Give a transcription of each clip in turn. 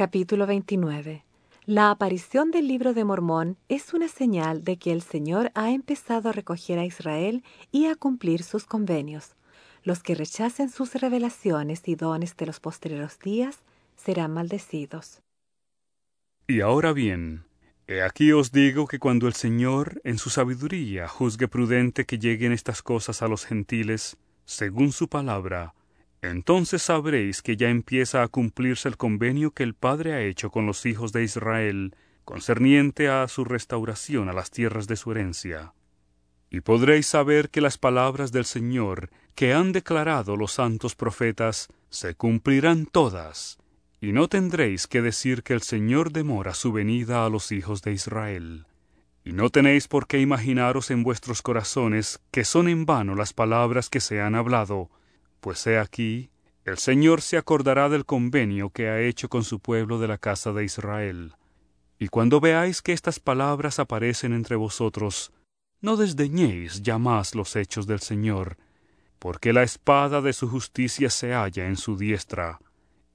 Capítulo 29 La aparición del libro de Mormón es una señal de que el Señor ha empezado a recoger a Israel y a cumplir sus convenios. Los que rechacen sus revelaciones y dones de los postreros días serán maldecidos. Y ahora bien, he aquí os digo que cuando el Señor, en su sabiduría, juzgue prudente que lleguen estas cosas a los gentiles, según su palabra, entonces sabréis que ya empieza a cumplirse el convenio que el Padre ha hecho con los hijos de Israel, concerniente a su restauración a las tierras de su herencia. Y podréis saber que las palabras del Señor, que han declarado los santos profetas, se cumplirán todas, y no tendréis que decir que el Señor demora su venida a los hijos de Israel. Y no tenéis por qué imaginaros en vuestros corazones que son en vano las palabras que se han hablado, pues he aquí, el Señor se acordará del convenio que ha hecho con su pueblo de la casa de Israel. Y cuando veáis que estas palabras aparecen entre vosotros, no desdeñéis ya más los hechos del Señor, porque la espada de su justicia se halla en su diestra.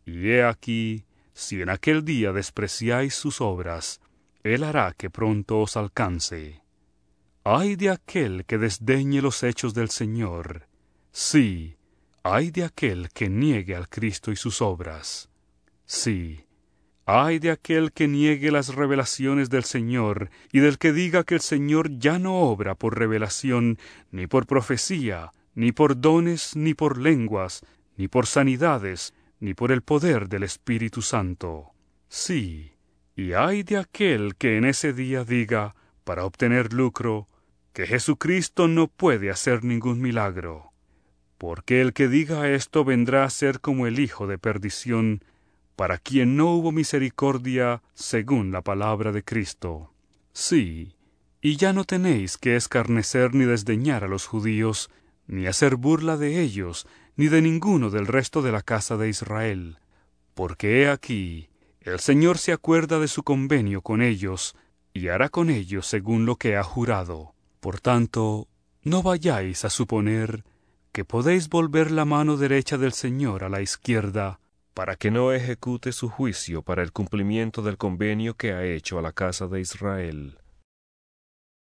Y he aquí, si en aquel día despreciáis sus obras, Él hará que pronto os alcance. Ay de aquel que desdeñe los hechos del Señor. Sí, Ay de aquel que niegue al Cristo y sus obras. Sí, ay de aquel que niegue las revelaciones del Señor y del que diga que el Señor ya no obra por revelación, ni por profecía, ni por dones, ni por lenguas, ni por sanidades, ni por el poder del Espíritu Santo. Sí, y ay de aquel que en ese día diga, para obtener lucro, que Jesucristo no puede hacer ningún milagro porque el que diga esto vendrá a ser como el hijo de perdición, para quien no hubo misericordia según la palabra de Cristo. Sí, y ya no tenéis que escarnecer ni desdeñar a los judíos, ni hacer burla de ellos, ni de ninguno del resto de la casa de Israel, porque he aquí, el Señor se acuerda de su convenio con ellos, y hará con ellos según lo que ha jurado. Por tanto, no vayáis a suponer que podéis volver la mano derecha del Señor a la izquierda, para que no ejecute su juicio para el cumplimiento del convenio que ha hecho a la casa de Israel.